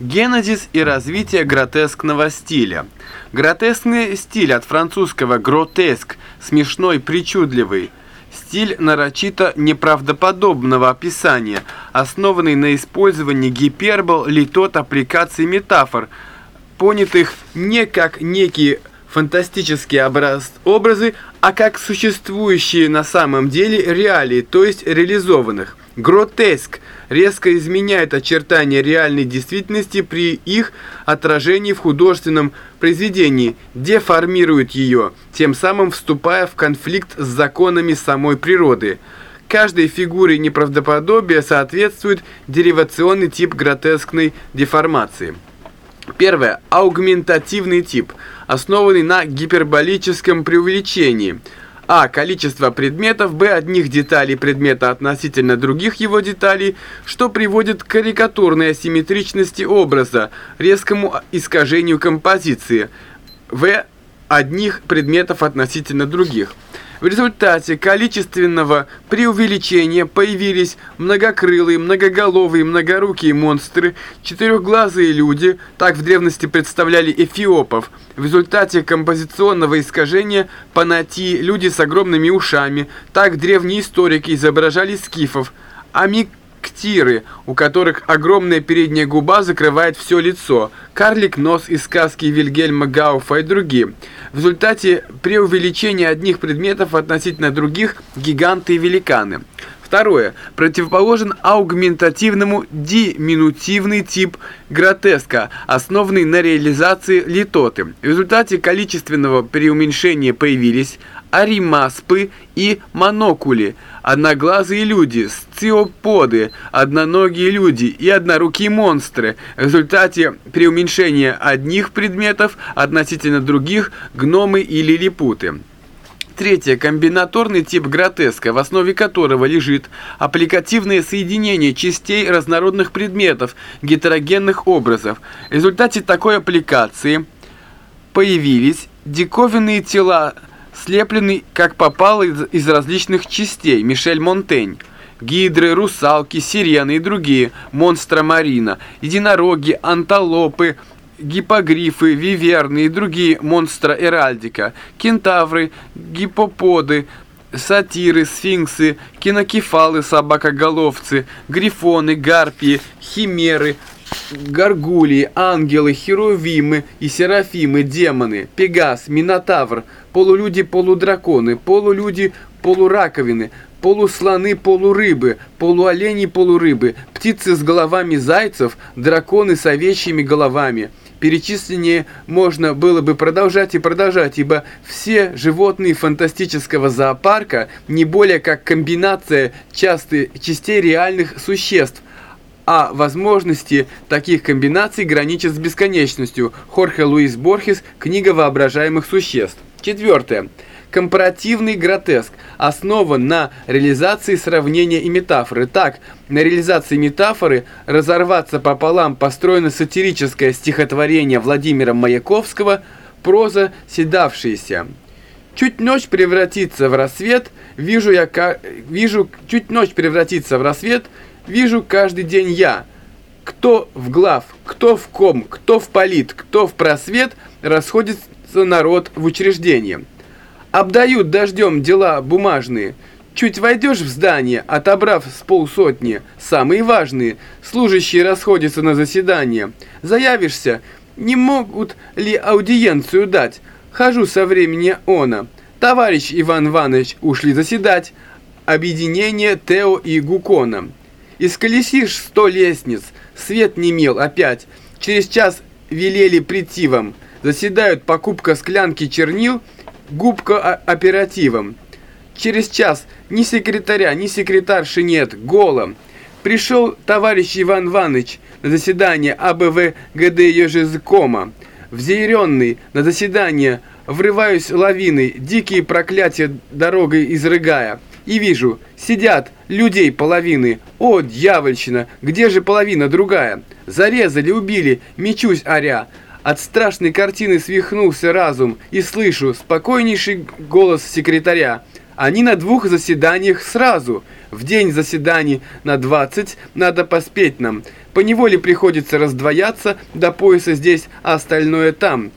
Генезис и развитие гротескного стиля. Гротескный стиль от французского «гротеск» – смешной, причудливый. Стиль нарочито неправдоподобного описания, основанный на использовании гипербол, литот, аппликаций метафор, понятых не как некие фантастические образ, образы, а как существующие на самом деле реалии, то есть реализованных. Гротеск резко изменяет очертания реальной действительности при их отражении в художественном произведении, деформирует ее, тем самым вступая в конфликт с законами самой природы. Каждой фигуре неправдоподобия соответствует деривационный тип гротескной деформации. Первое. Аугментативный тип, основанный на гиперболическом преувеличении. А. Количество предметов. Б. Одних деталей предмета относительно других его деталей, что приводит к карикатурной асимметричности образа, резкому искажению композиции. В. Одних предметов относительно других. В результате количественного преувеличения появились многокрылые, многоголовые, многорукие монстры, четырехглазые люди, так в древности представляли эфиопов. В результате композиционного искажения панати люди с огромными ушами, так древние историки изображали скифов, амик ктиры, у которых огромная передняя губа закрывает все лицо, карлик нос из сказки Вильгельма Гауфа и другие. В результате преувеличения одних предметов относительно других гиганты и великаны. Второе. Противоположен аугментативному диминутивный тип гротеска, основанный на реализации литоты. В результате количественного преуменьшения появились аримаспы и монокули, одноглазые люди, сциоподы, одноногие люди и однорукие монстры. В результате преуменьшения одних предметов относительно других гномы или лилипуты. Третье. Комбинаторный тип гротеска, в основе которого лежит аппликативное соединение частей разнородных предметов, гетерогенных образов. В результате такой аппликации появились диковинные тела, слепленные как попало из, из различных частей, Мишель Монтень. Гидры, русалки, сирены и другие, монстра марина, единороги, анталопы – гипогрифы, виверны и другие монстра эральдика, кентавры, гипоподы, сатиры, сфинксы, кинокефалы, собакоголовцы, грифоны, гарпии, химеры, горгулии, ангелы, херувимы и серафимы, демоны, пегас, минотавр, полулюди-полудраконы, полулюди-полураковины, полуслоны, полурыбы, полуолени, полурыбы, птицы с головами зайцев, драконы с овечьими головами – Перечисление можно было бы продолжать и продолжать, ибо все животные фантастического зоопарка не более как комбинация частых частей реальных существ, а возможности таких комбинаций граничат с бесконечностью. Хорхе Луис Борхес «Книга воображаемых существ». Четвертое. Компаративный гротеск основан на реализации сравнения и метафоры. Так, на реализации метафоры «Разорваться пополам» построено сатирическое стихотворение Владимира Маяковского «Проза седавшаяся». Чуть ночь превратится в рассвет, вижу я, вижу, чуть ночь превратится в рассвет, вижу каждый день я. Кто в глав, кто в ком, кто в полит, кто в просвет, расходится народ в учреждение. Обдают дождем дела бумажные. Чуть войдешь в здание, отобрав с полсотни, самые важные, служащие расходятся на заседание. Заявишься, не могут ли аудиенцию дать? Хожу со времени она. Товарищ Иван Иванович, ушли заседать. Объединение Тео и Гукона. Исколесишь сто лестниц, свет не мел опять. Через час велели прийти вам. Заседают покупка склянки чернил – губка оперативом. Через час ни секретаря, ни секретарши нет, голом. Пришел товарищ Иван Иванович на заседание АБВ ГД Ежезкома. Взъяренный на заседание врываюсь лавиной, дикие проклятия дорогой изрыгая. И вижу, сидят людей половины. О, дьявольщина, где же половина другая? Зарезали, убили, мечусь оря. От страшной картины свихнулся разум, и слышу спокойнейший голос секретаря. Они на двух заседаниях сразу. В день заседаний на 20 надо поспеть нам. Поневоле приходится раздвояться до пояса здесь, а остальное там.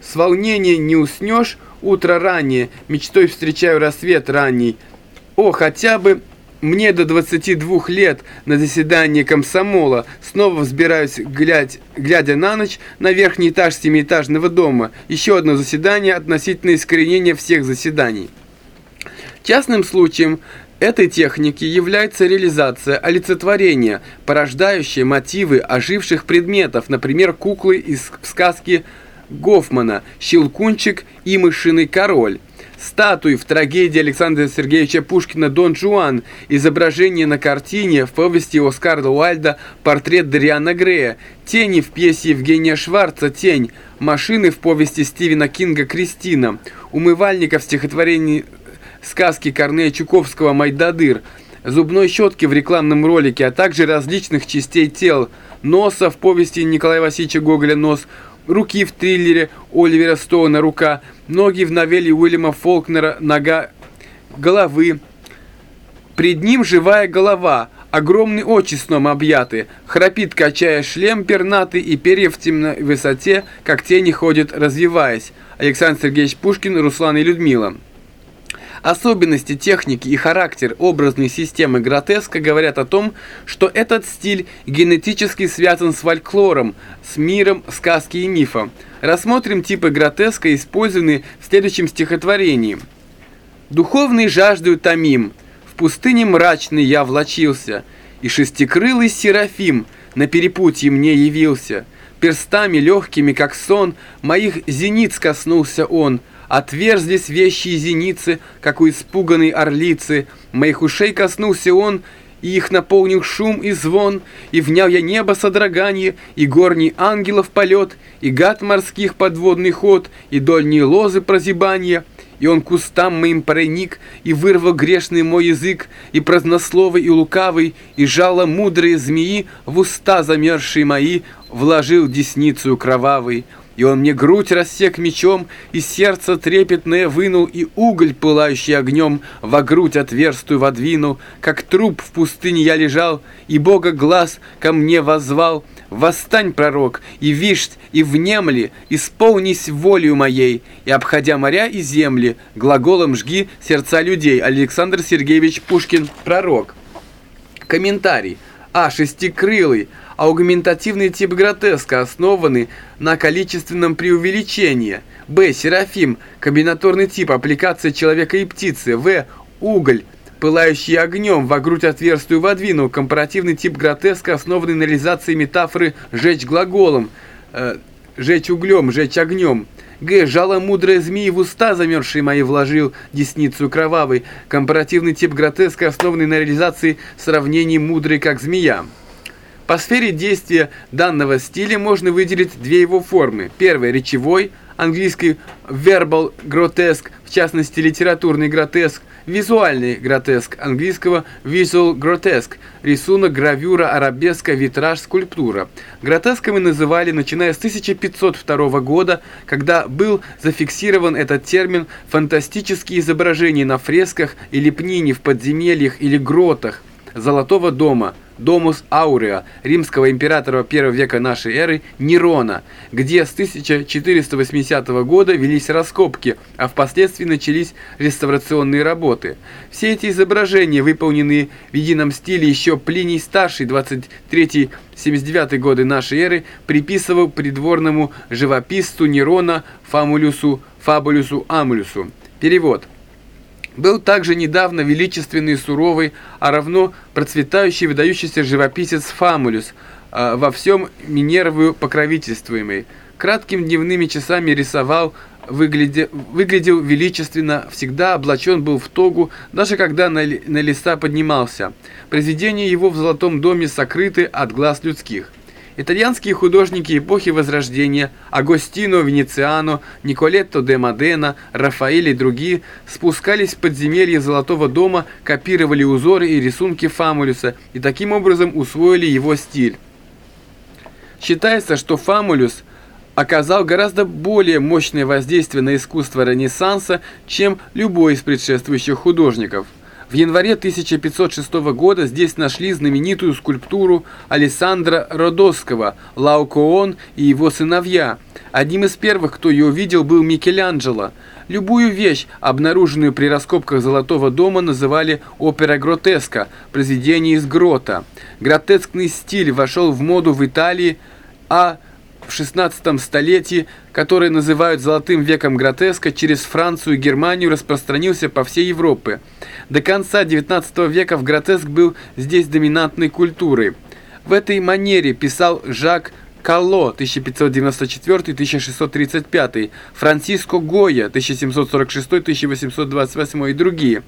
С волнения не уснешь, утро раннее, мечтой встречаю рассвет ранний. О, хотя бы мне до 22 лет на заседание комсомола снова взбираюсь, глядь, глядя на ночь, на верхний этаж семиэтажного дома. Еще одно заседание относительно искоренения всех заседаний. Частным случаем этой техники является реализация олицетворения, порождающая мотивы оживших предметов, например, куклы из сказки Гофмана «Щелкунчик и мышиный король» статуи в трагедии Александра Сергеевича Пушкина «Дон Жуан», изображение на картине в повести Оскара Уальда «Портрет Дариана Грея», тени в пьесе Евгения Шварца «Тень», машины в повести Стивена Кинга «Кристина», умывальника в стихотворении сказки Корнея Чуковского «Майдадыр», зубной щетки в рекламном ролике, а также различных частей тел, носа в повести Николая Васильевича Гоголя «Нос», руки в триллере Оливера Стоуна «Рука», ноги в новелле Уильяма Фолкнера «Нога головы». Пред ним живая голова, огромный очи сном объяты, храпит, качая шлем пернатый, и перья в темной высоте, как тени ходят, развиваясь. Александр Сергеевич Пушкин, Руслан и Людмила. Особенности техники и характер образной системы гротеска говорят о том, что этот стиль генетически связан с фольклором, с миром сказки и мифа. Рассмотрим типы гротеска, использованные в следующем стихотворении. «Духовный жаждою томим, в пустыне мрачный я влочился, и шестикрылый серафим на перепутье мне явился. Перстами легкими, как сон, моих зениц коснулся он, Отверзлись вещи и зеницы, как у испуганной орлицы. Моих ушей коснулся он, и их наполнил шум и звон, и внял я небо содроганье, и горний ангелов полет, и гад морских подводный ход, и дольние лозы прозябанье. И он кустам моим проник, и вырвал грешный мой язык, и празднословый, и лукавый, и жало мудрые змеи в уста замерзшие мои, вложил десницу кровавый. И он мне грудь рассек мечом, и сердце трепетное вынул, и уголь, пылающий огнем, во грудь отверстую водвинул, как труп в пустыне я лежал, и Бога глаз ко мне воззвал. Восстань, пророк, и вишь, и внемли, исполнись волею моей, и, обходя моря и земли, глаголом жги сердца людей. Александр Сергеевич Пушкин, пророк. Комментарий. А. Шестикрылый аугментативный тип гротеска, основанный на количественном преувеличении. Б. Серафим, комбинаторный тип, аппликация человека и птицы. В. Уголь, пылающий огнем, во грудь отверстую водвинул, компаративный тип гротеска, основанный на реализации метафоры «жечь глаголом», э, «жечь углем», «жечь огнем». Г. Жало мудрая змеи в уста замерзшие мои вложил десницу кровавой. Компаративный тип гротеска, основанный на реализации сравнений мудрый как змея. По сфере действия данного стиля можно выделить две его формы. Первый – речевой, английский verbal grotesque, в частности литературный гротеск, визуальный гротеск, английского visual grotesque, рисунок, гравюра, арабеска, витраж, скульптура. Гротесками называли, начиная с 1502 года, когда был зафиксирован этот термин фантастические изображения на фресках и лепнине в подземельях или гротах Золотого дома – Домус Ауреа римского императора первого века нашей эры Нерона, где с 1480 года велись раскопки, а впоследствии начались реставрационные работы. Все эти изображения, выполненные в едином стиле еще Плиний Старший, 23-79 годы нашей эры, приписывал придворному живописцу Нерона Фамулюсу Фабулюсу Амулюсу. Перевод. Был также недавно величественный суровый, а равно процветающий выдающийся живописец Фамулюс, э, во всем Минервую покровительствуемый. Кратким дневными часами рисовал, выглядел, выглядел величественно, всегда облачен был в тогу, даже когда на, на леса поднимался. Произведения его в Золотом доме сокрыты от глаз людских. Итальянские художники эпохи Возрождения Агостино Венециано, Николетто де Модена, Рафаэль и другие спускались в подземелье Золотого дома, копировали узоры и рисунки Фамулюса и таким образом усвоили его стиль. Считается, что Фамулюс оказал гораздо более мощное воздействие на искусство Ренессанса, чем любой из предшествующих художников – В январе 1506 года здесь нашли знаменитую скульптуру Александра Родосского «Лаукоон и его сыновья». Одним из первых, кто ее увидел, был Микеланджело. Любую вещь, обнаруженную при раскопках Золотого дома, называли «опера гротеска» – произведение из грота. Гротескный стиль вошел в моду в Италии, а в 16 столетии, который называют «золотым веком гротеска», через Францию и Германию распространился по всей Европе. До конца XIX века в гротеск был здесь доминантной культурой. В этой манере писал Жак Калло 1594-1635, Франциско Гойя 1746-1828 и другие.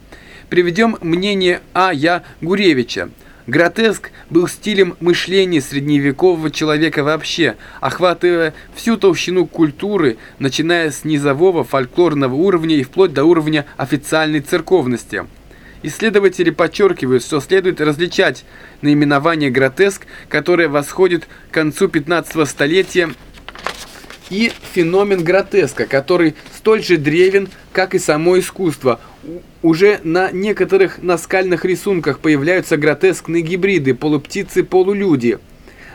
Приведем мнение А. Я. Гуревича. Гротеск был стилем мышления средневекового человека вообще, охватывая всю толщину культуры, начиная с низового фольклорного уровня и вплоть до уровня официальной церковности. Исследователи подчеркивают, что следует различать наименование гротеск, которое восходит к концу 15 столетия, и феномен гротеска, который столь же древен, как и само искусство. Уже на некоторых наскальных рисунках появляются гротескные гибриды, полуптицы-полулюди –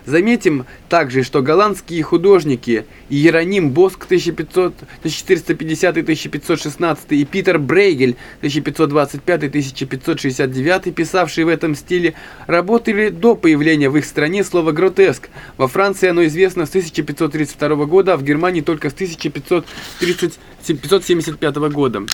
Заметим также, что голландские художники Иероним Боск 1450-1516 и Питер Брейгель 1525-1569, писавшие в этом стиле, работали до появления в их стране слова «гротеск». Во Франции оно известно с 1532 года, а в Германии только с 1575 года.